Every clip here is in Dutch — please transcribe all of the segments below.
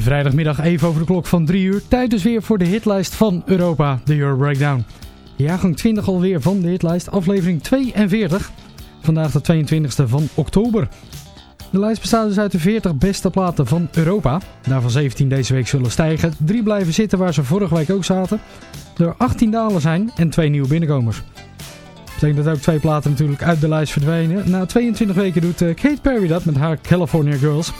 Vrijdagmiddag even over de klok van 3 uur. Tijd dus weer voor de hitlijst van Europa, de Euro Breakdown. Jaargang 20 alweer van de hitlijst, aflevering 42. Vandaag de 22e van oktober. De lijst bestaat dus uit de 40 beste platen van Europa. Daarvan 17 deze week zullen stijgen. Drie blijven zitten waar ze vorige week ook zaten. Er 18 dalen zijn en twee nieuwe binnenkomers. Betekent dat ook twee platen natuurlijk uit de lijst verdwenen. Na 22 weken doet eh, Kate Perry dat met haar California Girls.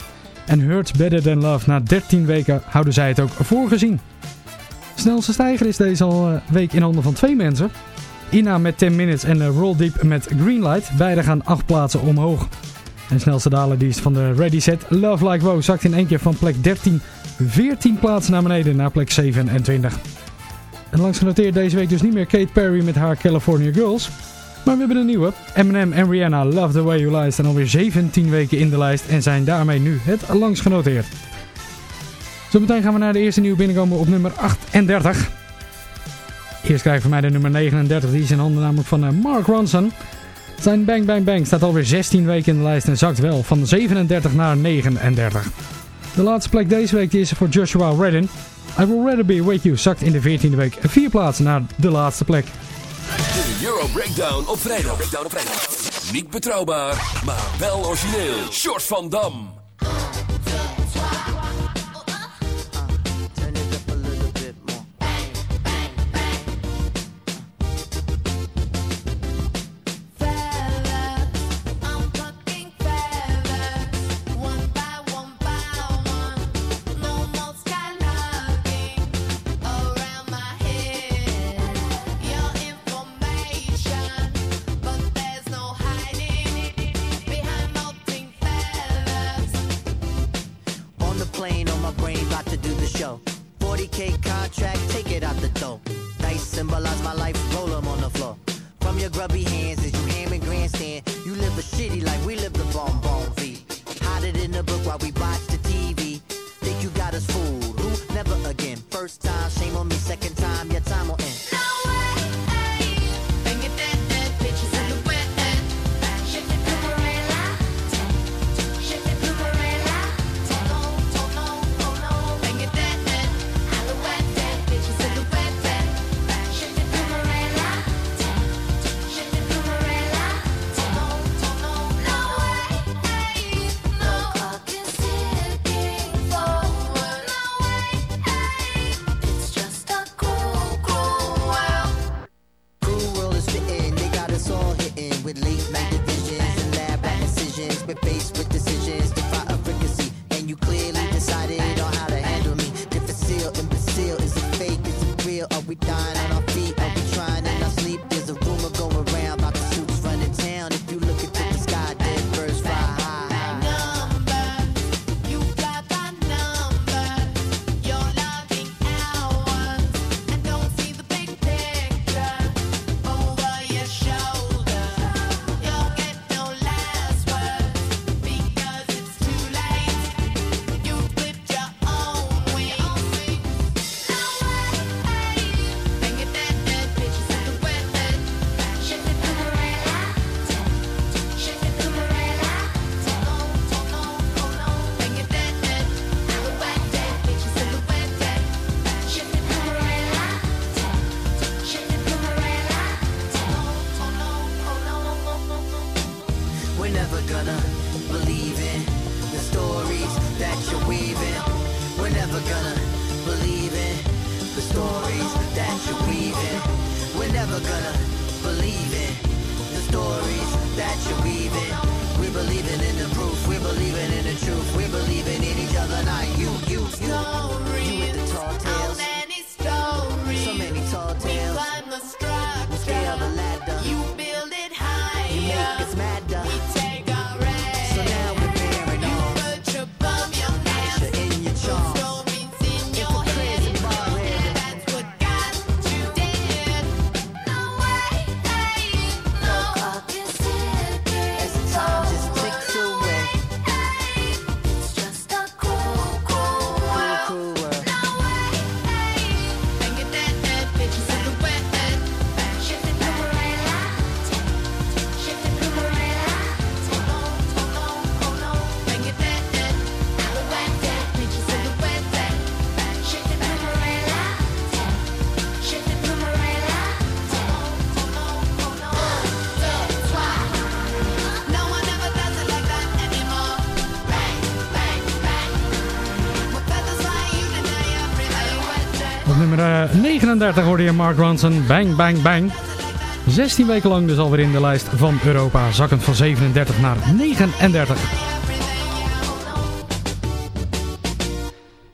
En Hurts Better Than Love. Na 13 weken houden zij het ook voorgezien. Snelste stijger is deze eh, week in handen van twee mensen. Ina met 10 Minutes en eh, Roll Deep met Greenlight. Beide gaan 8 plaatsen omhoog. En snelste daler die is van de Ready Set. Love Like Wow zakt in één keer van plek 13 14 plaatsen naar beneden naar plek 27. En langs genoteerd deze week dus niet meer Kate Perry met haar California Girls. Maar we hebben een nieuwe. Eminem en Rihanna Love The Way You Lie staan alweer 17 weken in de lijst en zijn daarmee nu het langst genoteerd. Zometeen gaan we naar de eerste nieuwe binnenkomen op nummer 38. Eerst krijgen we mij de nummer 39, die is in handen namelijk van eh, Mark Ronson. Zijn Bang Bang Bang staat alweer 16 weken in de lijst en zakt wel van 37 naar 39. De laatste plek deze week is voor Joshua Redden. I Will Rather Be With You zakt in de 14e week vier plaatsen naar de laatste plek. Euro Breakdown op vrijdag. Breakdown op vrijdag. Niet betrouwbaar, maar wel origineel. Short van Dam. 31 hoorde je Mark Ronson, Bang Bang Bang. 16 weken lang dus alweer in de lijst van Europa, zakkend van 37 naar 39.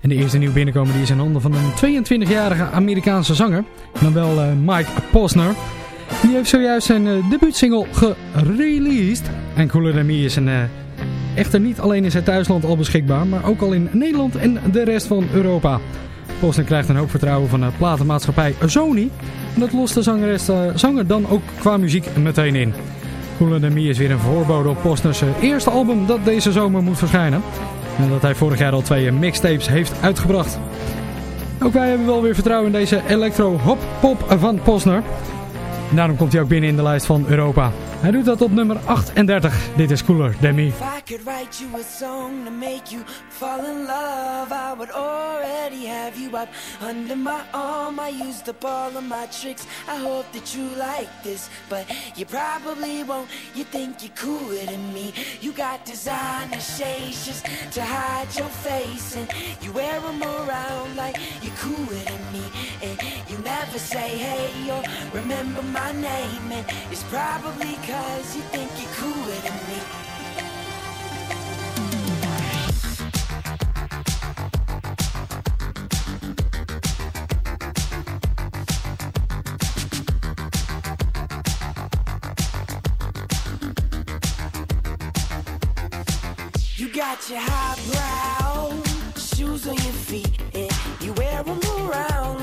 En de eerste nieuw binnenkomen die is in handen van een 22-jarige Amerikaanse zanger, dan wel eh, Mike Posner. Die heeft zojuist zijn uh, debuutsingle gereleased. En Cooler Than Me is een, eh, echter niet alleen in zijn thuisland al beschikbaar, maar ook al in Nederland en de rest van Europa. Posner krijgt een hoop vertrouwen van de platenmaatschappij Sony. En dat lost de zangeres, eh, zanger dan ook qua muziek meteen in. Cooler Than Me is weer een voorbode op Posners eh, eerste album dat deze zomer moet verschijnen. En dat hij vorig jaar al twee eh, mixtapes heeft uitgebracht. Ook wij hebben wel weer vertrouwen in deze electro-hop-pop van Posner. En daarom komt hij ook binnen in de lijst van Europa. Hij doet dat op nummer 38. Dit is Cooler Than Me. If I could write you a song to make you fall in love, I would already have you up under my arm. I used up all of my tricks. I hope that you like this, but you probably won't. You think you're cooler than me. You got designer shades just to hide your face, and you wear them around like you're cooler than me. And never say hey or remember my name, and it's probably cause you think you're cooler than me. You got your highbrow shoes on your feet, and you wear them around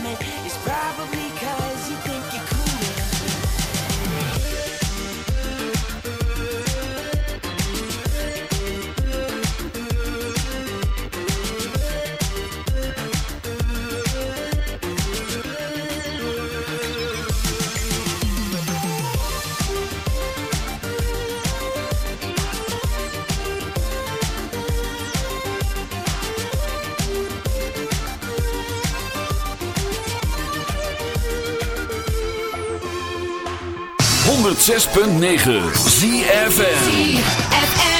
106.9 ZFN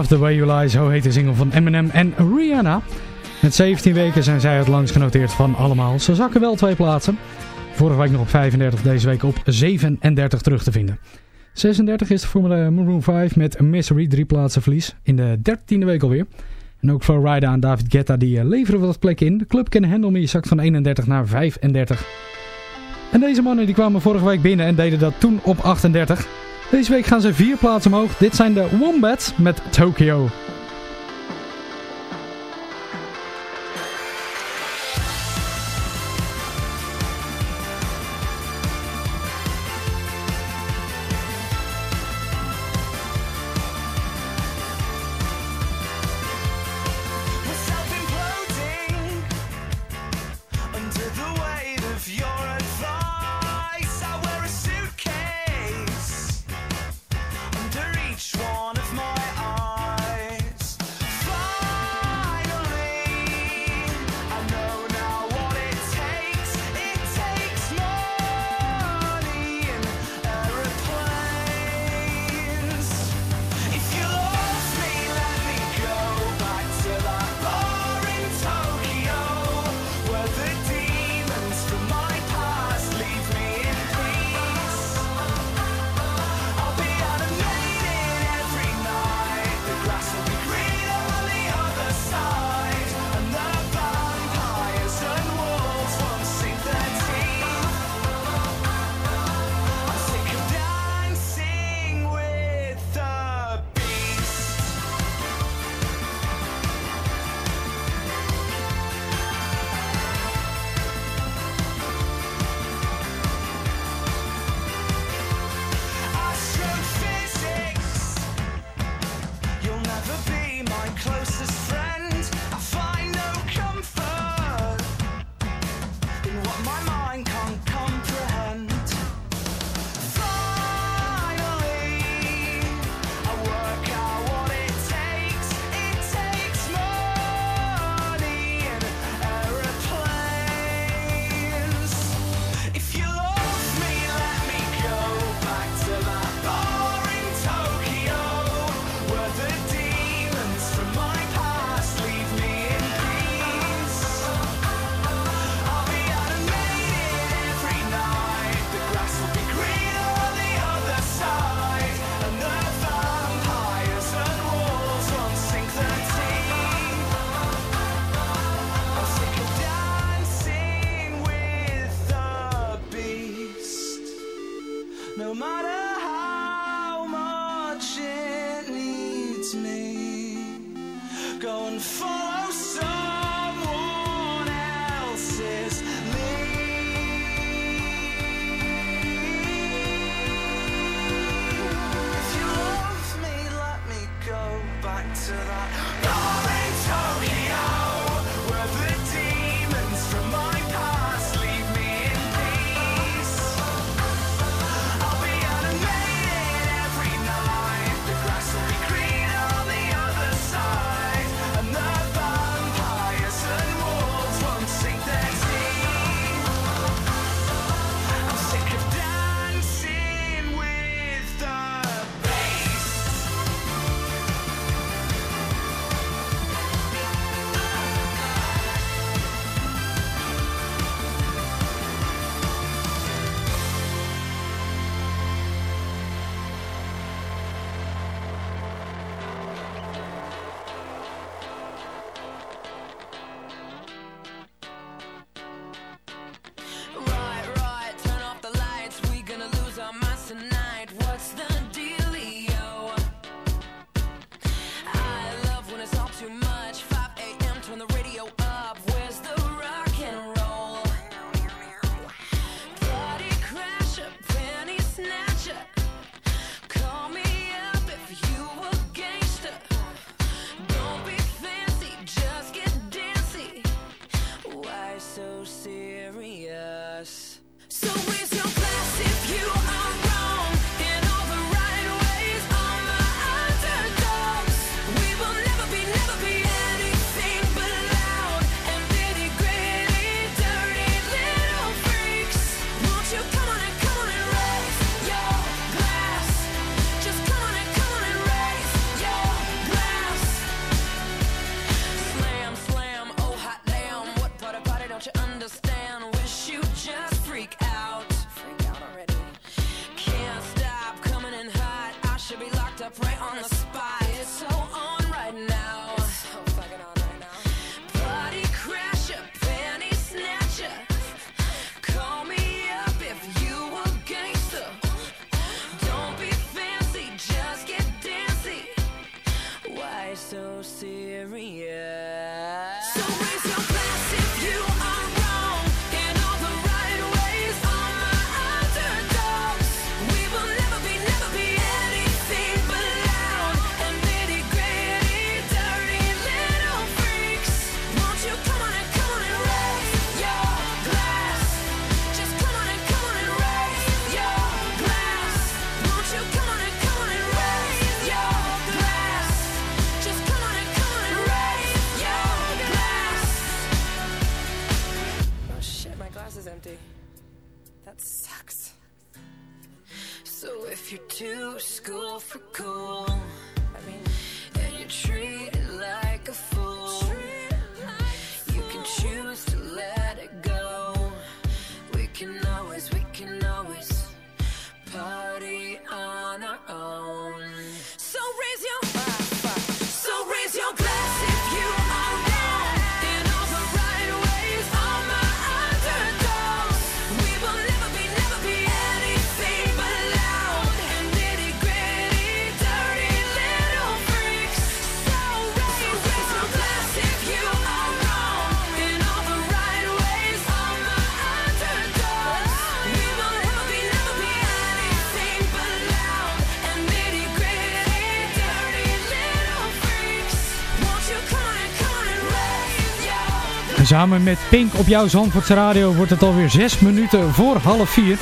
Love the Way You Lie, zo heet de single van Eminem en Rihanna. Met 17 weken zijn zij het langst genoteerd van allemaal. Ze zakken wel twee plaatsen. Vorige week nog op 35, deze week op 37 terug te vinden. 36 is de Formule Maroon 5 met Misery, drie plaatsen verlies. In de 13e week alweer. En ook Flowrider aan David Guetta, die eh, leveren wat plekken in. De club Can Handle Me zakt van 31 naar 35. En deze mannen die kwamen vorige week binnen en deden dat toen op 38. Deze week gaan ze vier plaatsen omhoog. Dit zijn de Wombats met Tokyo. No matter how much it needs me, go and samen met Pink op jouw Zandvoortse radio wordt het alweer 6 minuten voor half 4.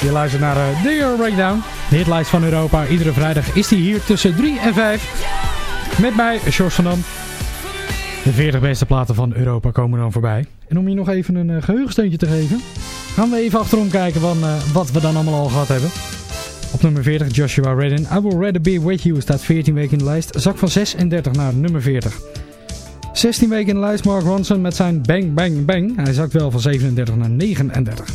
Je luistert naar eh, The Euro Breakdown, de hitlijst van Europa. Iedere vrijdag is die hier tussen 3 en 5. Met mij, George van Dam. De 40 beste platen van Europa komen dan voorbij. En om je nog even een eh, geheugensteuntje te geven, gaan we even achterom kijken van, eh, wat we dan allemaal al gehad hebben. Op nummer 40 Joshua Redden. I Will Rather Be With You staat 14 weken in de lijst. Zak van 36 naar nummer 40. 16 weken in de lijst Mark Ronson met zijn Bang Bang Bang. Hij zakt wel van 37 naar 39.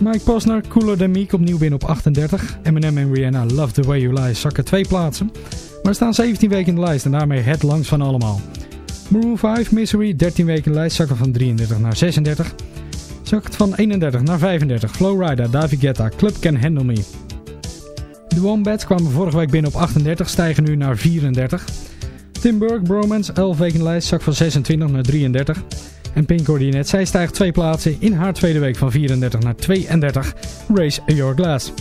Mike Posner, Cooler Than Meek opnieuw binnen op 38. Eminem en Rihanna Love The Way You Lie zakken twee plaatsen. Maar staan 17 weken in de lijst en daarmee het langst van allemaal. Maroon 5 Misery 13 weken in de lijst zakken van 33 naar 36. Zakt van 31 naar 35. Flowrider, David Guetta, Club Can Handle Me. De Wombats kwamen vorige week binnen op 38, stijgen nu naar 34. Tim Burke, Bromance, 11 weken in lijst, zak van 26 naar 33. En Pink hoorde je net, zij stijgt twee plaatsen in haar tweede week van 34 naar 32. Race Your Glass.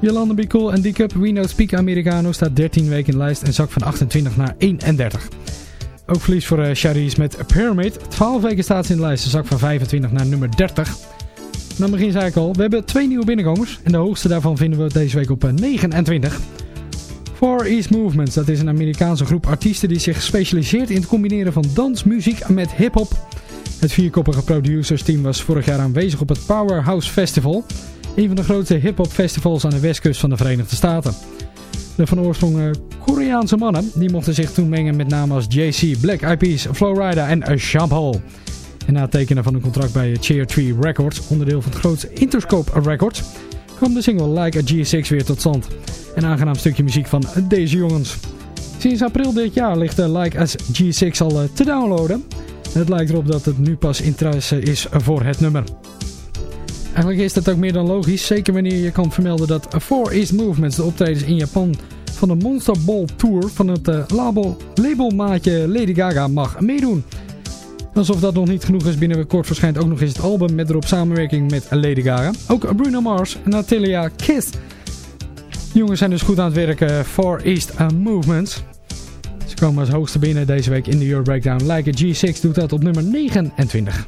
Jolanda Be Cool en D-Cup, We Know Speak Americano staat 13 weken in lijst en zak van 28 naar 31. Ook verlies voor uh, Charisse met Pyramid. 12 weken staat ze in de lijst, een zak van 25 naar nummer 30. Nou, begin zei ik al, we hebben twee nieuwe binnenkomers. En de hoogste daarvan vinden we deze week op eh, 29. Four East Movements, dat is een Amerikaanse groep artiesten die zich specialiseert in het combineren van dansmuziek met hip-hop. Het vierkoppige producersteam was vorig jaar aanwezig op het Powerhouse Festival, een van de grootste hip-hop festivals aan de westkust van de Verenigde Staten. De van oorsprong eh, Koreaanse mannen die mochten zich toen mengen met namen als JC, Black Peas, Flowrider en Shampoo. En na het tekenen van een contract bij Cheer Tree Records, onderdeel van het grootste Interscope Records, kwam de single Like a G6 weer tot stand. Een aangenaam stukje muziek van deze jongens. Sinds april dit jaar ligt de Like a G6 al eh, te downloaden. Het lijkt erop dat het nu pas interesse is voor het nummer. Eigenlijk is dat ook meer dan logisch, zeker wanneer je kan vermelden dat Four East Movements de optredens in Japan van de Monster Ball Tour van het eh, label, labelmaatje Lady Gaga mag meedoen. Alsof dat nog niet genoeg is, binnenkort verschijnt ook nog eens het album met erop samenwerking met Lady Gaga. Ook Bruno Mars en Natalia Kiss. Jongens zijn dus goed aan het werken voor East Movements. Ze komen als hoogste binnen deze week in de Euro Breakdown. Like a G6 doet dat op nummer 29.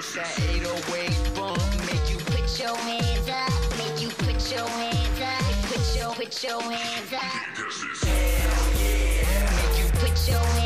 It's that 808 bump make you Put your hands up, make you put your hands up, put your put your hands up. Hell yeah. Make you put your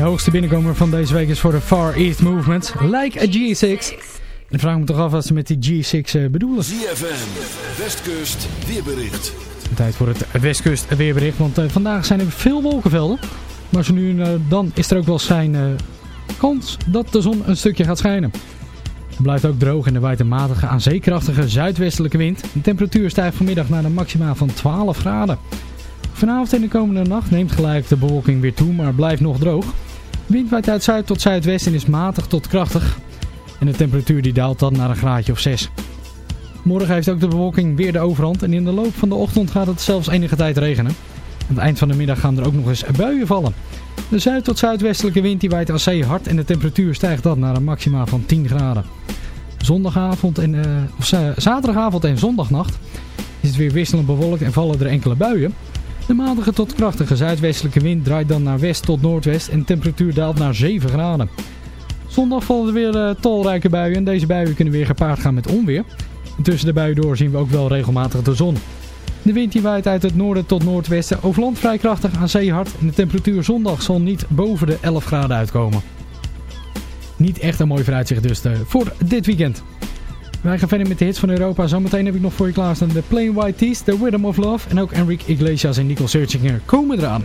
De hoogste binnenkomer van deze week is voor de Far East Movement, Like a G6. En vraag me toch af wat ze met die G6 eh, bedoelen. ZFM, Westkust, weerbericht. Tijd voor het Westkust weerbericht, want eh, vandaag zijn er veel wolkenvelden. Maar zo nu en eh, dan is er ook wel zijn kans dat de zon een stukje gaat schijnen. Het blijft ook droog en er waait een matige aan zeekrachtige zuidwestelijke wind. De temperatuur stijgt vanmiddag naar een maxima van 12 graden. Vanavond en de komende nacht neemt gelijk de bewolking weer toe, maar blijft nog droog. Wind waait uit zuid tot zuidwest en is matig tot krachtig. En de temperatuur die daalt dan naar een graadje of 6. Morgen heeft ook de bewolking weer de overhand en in de loop van de ochtend gaat het zelfs enige tijd regenen. Aan het eind van de middag gaan er ook nog eens buien vallen. De zuid- tot zuidwestelijke wind die waait aan zee hard en de temperatuur stijgt dan naar een maxima van 10 graden. Zondagavond en, eh, of za- zaterdagavond en zondagnacht is het weer wisselend bewolkt en vallen er enkele buien. De matige tot krachtige zuidwestelijke wind draait dan naar west tot noordwest en de temperatuur daalt naar 7 graden. Zondag vallen er weer eh, talrijke buien en deze buien kunnen weer gepaard gaan met onweer. En tussen de buien door zien we ook wel regelmatig de zon. De wind die waait uit het noorden tot noordwesten over land vrij krachtig aan zee hard en de temperatuur zondag zal niet boven de 11 graden uitkomen. Niet echt een mooi vooruitzicht dus eh, voor dit weekend. Wij gaan verder met de hits van Europa. Zometeen heb ik nog voor je klaarstaan de Plain White Tees, The Rhythm of Love en ook Enrique Iglesias en Nicole Searchinger komen eraan.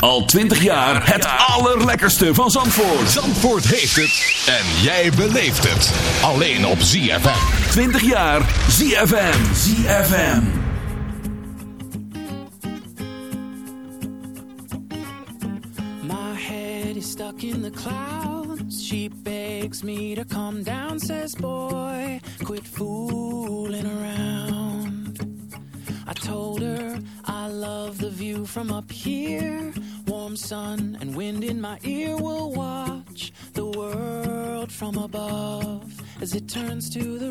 Al 20 jaar het allerlekkerste van Zandvoort. Zandvoort heeft het en jij beleeft het. Alleen op ZFM. 20 jaar ZFM. ZFM. My head is stuck in the clouds. She begs me to come down, says boy. turns to the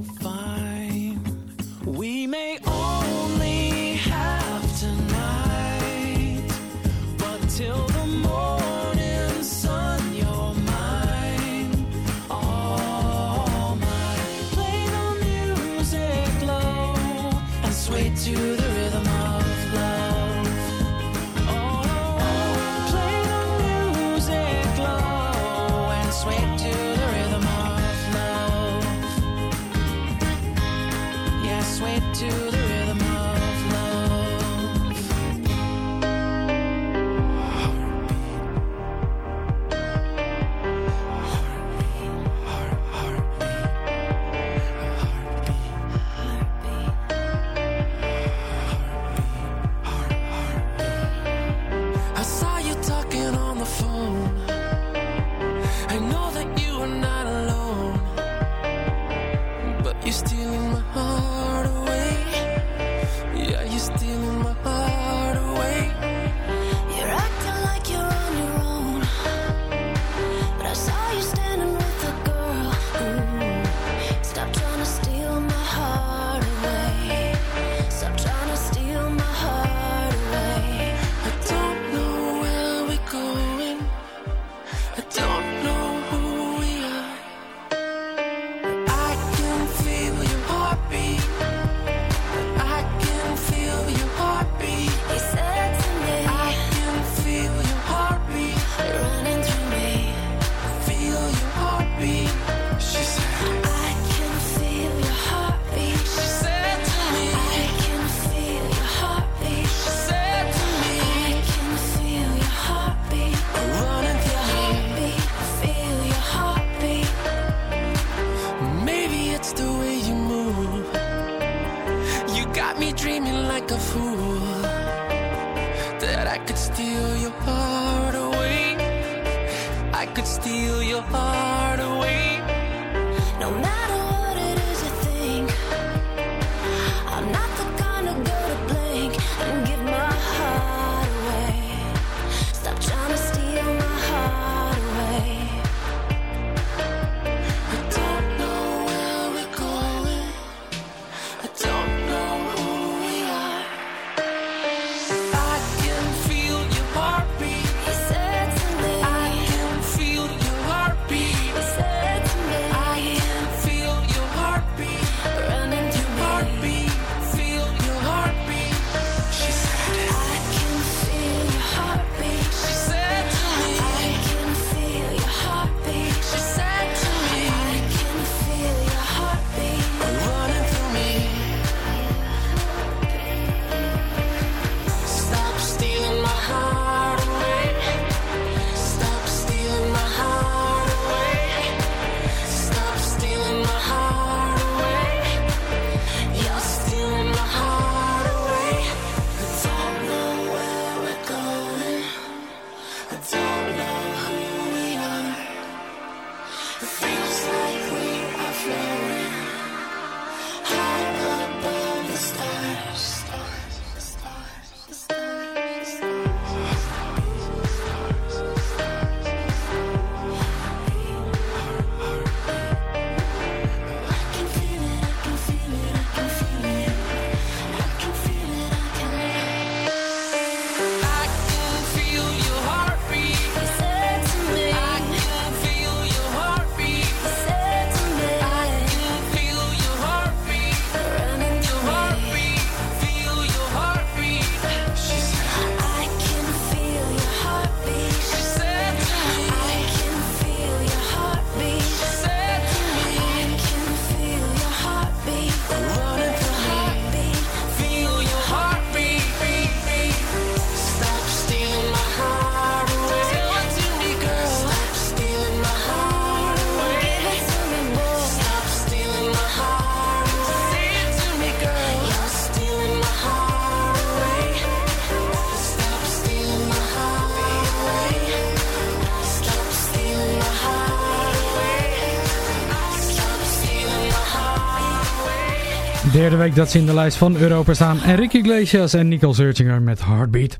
derde week dat ze in de lijst van Europa staan. Enrique Ricky Iglesias en Nicole Searchinger met Heartbeat.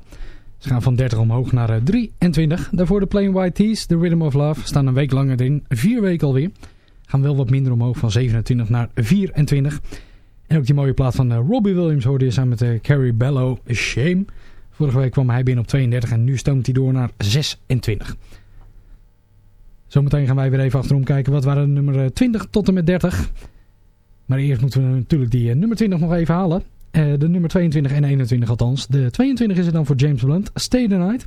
Ze gaan van 30 omhoog naar eh, 23. Daarvoor de Plain White Tees, The Rhythm of Love, staan een week langer in. Vier weken alweer. Gaan wel wat minder omhoog, van 27 naar 24. En ook die mooie plaat van eh, Robbie Williams hoorde je samen met eh, Carrie Bello, Shame. Vorige week kwam hij binnen op 32 en nu stoomt hij door naar 26. Zometeen gaan wij weer even achterom kijken. Wat waren de nummer 20 tot en met 30? Maar eerst moeten we natuurlijk die eh, nummer 20 nog even halen. Eh, de nummer 22 en 21 althans. De 22 is er dan voor James Blunt, Stay the Night.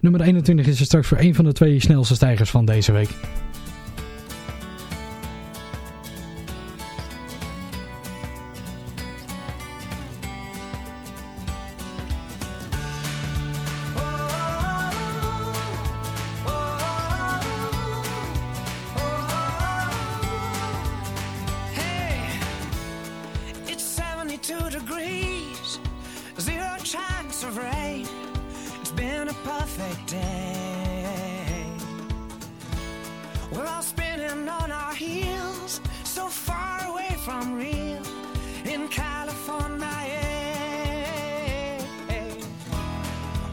Nummer 21 is er straks voor een van de twee snelste stijgers van deze week. real in California. Yeah.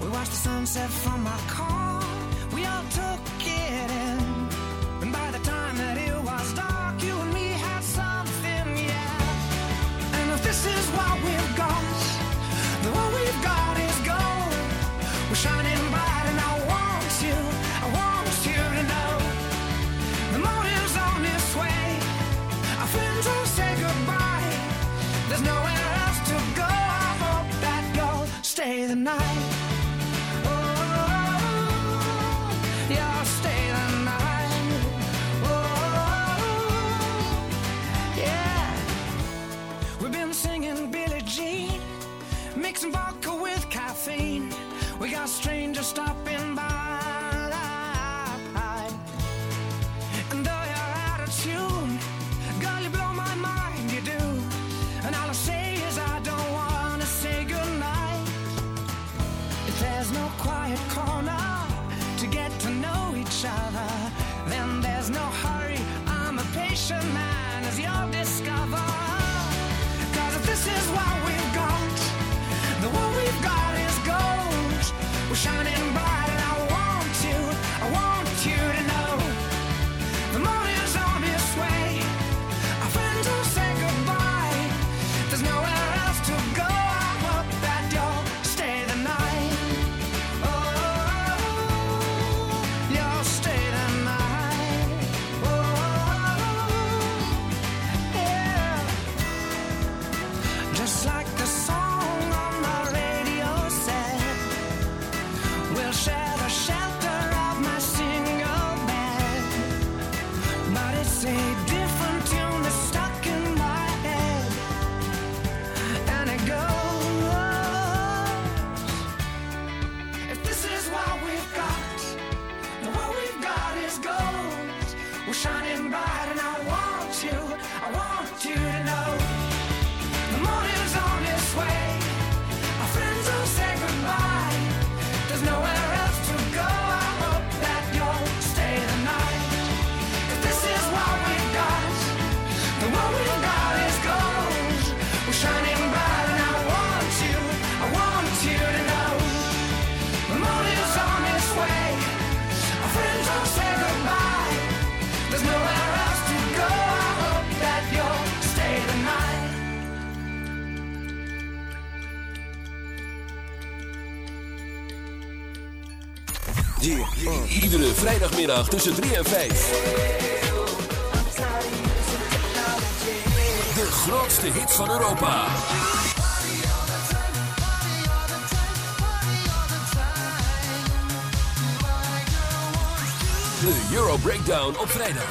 We watched the sunset from our car. We all took it. tussen 3 en 5. De grootste hit van Europa. De Euro Breakdown op vrijdag.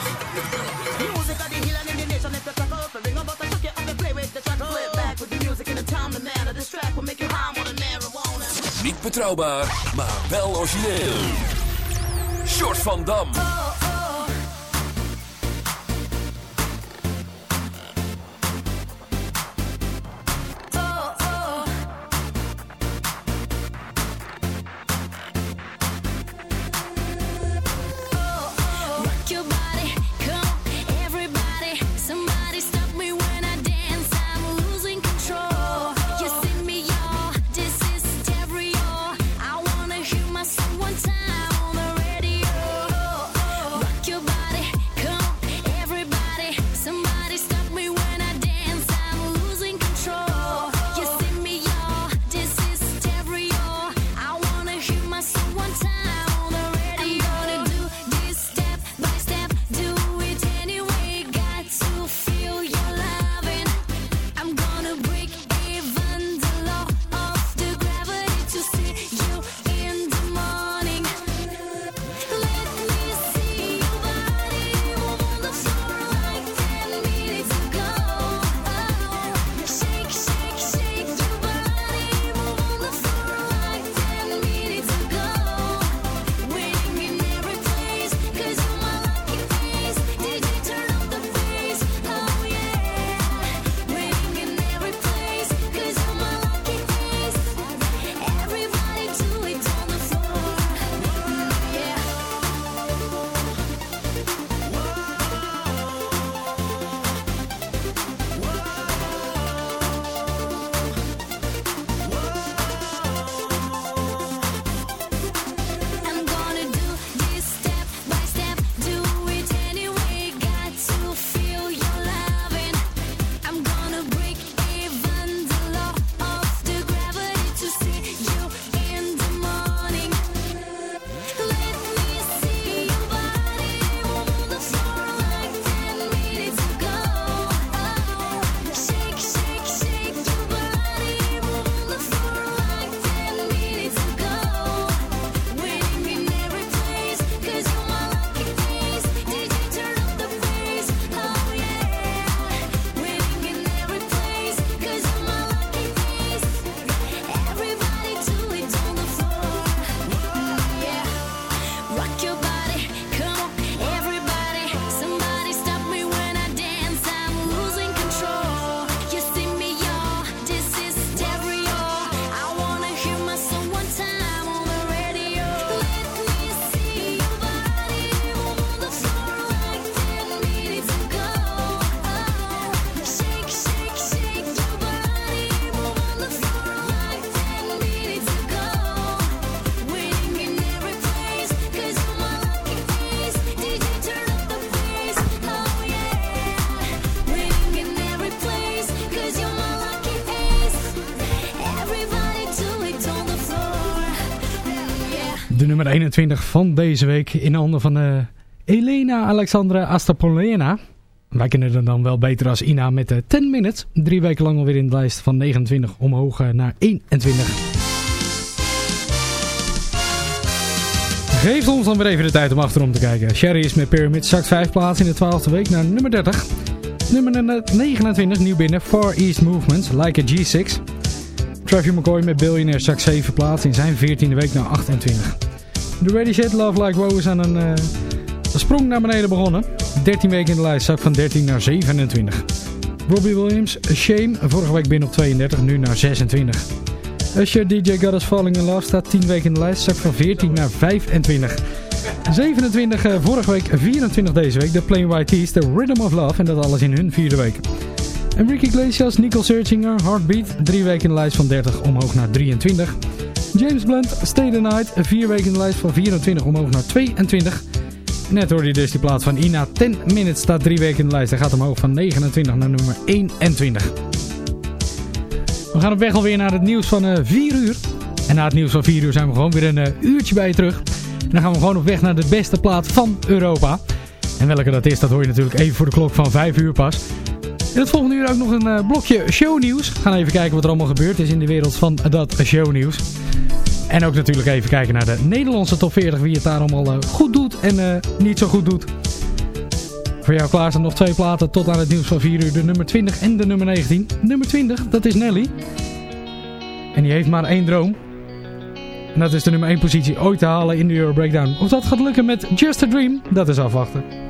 Niet betrouwbaar, maar wel origineel. George van Dam. 21 van deze week in handen van eh, Elena Alexandra Astapolena. Wij kennen haar dan wel beter als Ina met de 10 Minutes. Drie weken lang alweer in de lijst van 29 omhoog eh, naar 21. Geeft ons dan weer even de tijd om achterom te kijken. Sherry is met Pyramid, zakt 5 plaatsen in de 12e week naar nummer 30. Nummer 29, nieuw binnen, Far East Movements, Like a G6. Travis McCoy met Billionaire zakt 7 plaatsen in zijn 14e week naar 28. The Ready Set, Love Like Woe is aan een, sprong naar beneden begonnen. 13 weken in de lijst, zak van 13 naar 27. Robbie Williams, Shame, vorige week binnen op 32, nu naar 26. Usher DJ God Falling in Love staat 10 weken in de lijst, zak van 14 naar 25. 27 uh, vorige week, 24 deze week. De Plain White Tees, The Rhythm of Love. En dat alles in hun vierde week. Enrique Iglesias, Nicole Searchinger, Heartbeat. Drie weken in de lijst van 30 omhoog naar 23. James Blunt, Stay the Night. Vier weken in de lijst van 24 omhoog naar 22. Net hoorde je dus die plaat van Ina. 10 Minutes staat drie weken in de lijst. Hij gaat omhoog van 29 naar nummer 21. We gaan op weg alweer naar het nieuws van uh, 4 uur. En na het nieuws van 4 uur zijn we gewoon weer een uh, uurtje bij je terug. En dan gaan we gewoon op weg naar de beste plaat van Europa. En welke dat is, dat hoor je natuurlijk even voor de klok van 5 uur pas. In het volgende uur ook nog een uh, blokje shownieuws. We gaan even kijken wat er allemaal gebeurd is in de wereld van dat shownieuws. En ook natuurlijk even kijken naar de Nederlandse top 40. Wie het daar allemaal uh, goed doet en uh, niet zo goed doet. Voor jou klaar staan nog twee platen tot aan het nieuws van 4 uur. De nummer 20 en de nummer 19. Nummer 20, dat is Nelly. En die heeft maar één droom. En dat is de nummer 1 positie ooit te halen in de Euro Breakdown. Of dat gaat lukken met Just a Dream, dat is afwachten.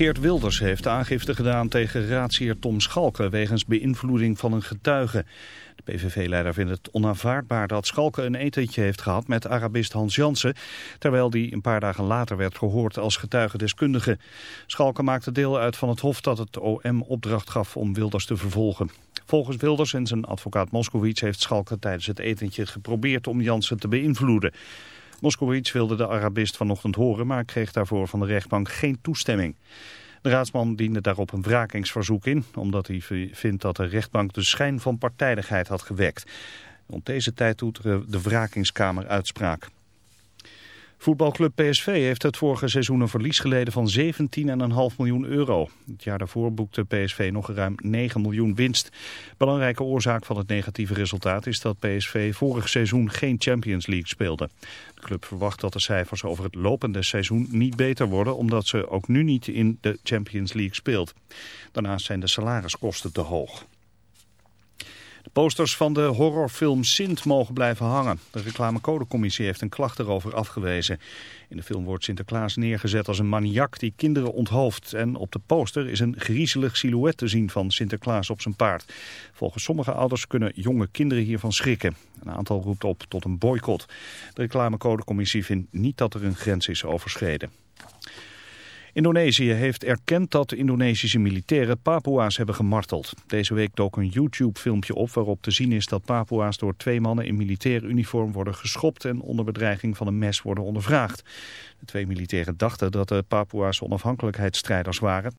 Geert Wilders heeft aangifte gedaan tegen raadsheer Tom Schalke... wegens beïnvloeding van een getuige. De PVV-leider vindt het onaanvaardbaar dat Schalke een etentje heeft gehad... met Arabist Hans Jansen... terwijl die een paar dagen later werd gehoord als getuigendeskundige. Schalke maakte deel uit van het hof dat het OM opdracht gaf om Wilders te vervolgen. Volgens Wilders en zijn advocaat Moskowitz heeft Schalke tijdens het etentje geprobeerd om Jansen te beïnvloeden. Moskowitz wilde de Arabist vanochtend horen, maar kreeg daarvoor van de rechtbank geen toestemming. De raadsman diende daarop een wrakingsverzoek in, omdat hij vindt dat de rechtbank de schijn van partijdigheid had gewekt. Rond deze tijd doet de de wrakingskamer uitspraak. Voetbalclub PSV heeft het vorige seizoen een verlies geleden van 17,5 miljoen euro. Het jaar daarvoor boekte PSV nog ruim 9 miljoen winst. Belangrijke oorzaak van het negatieve resultaat is dat PSV vorig seizoen geen Champions League speelde. De club verwacht dat de cijfers over het lopende seizoen niet beter worden... omdat ze ook nu niet in de Champions League speelt. Daarnaast zijn de salariskosten te hoog. De posters van de horrorfilm Sint mogen blijven hangen. De reclamecodecommissie heeft een klacht erover afgewezen. In de film wordt Sinterklaas neergezet als een maniak die kinderen onthoofdt. En op de poster is een griezelig silhouet te zien van Sinterklaas op zijn paard. Volgens sommige ouders kunnen jonge kinderen hiervan schrikken. Een aantal roept op tot een boycott. De reclamecodecommissie vindt niet dat er een grens is overschreden. Indonesië heeft erkend dat Indonesische militairen Papua's hebben gemarteld. Deze week dook een YouTube-filmpje op waarop te zien is dat Papua's door twee mannen in militair uniform worden geschopt en onder bedreiging van een mes worden ondervraagd. De twee militairen dachten dat de Papua's onafhankelijkheidsstrijders waren.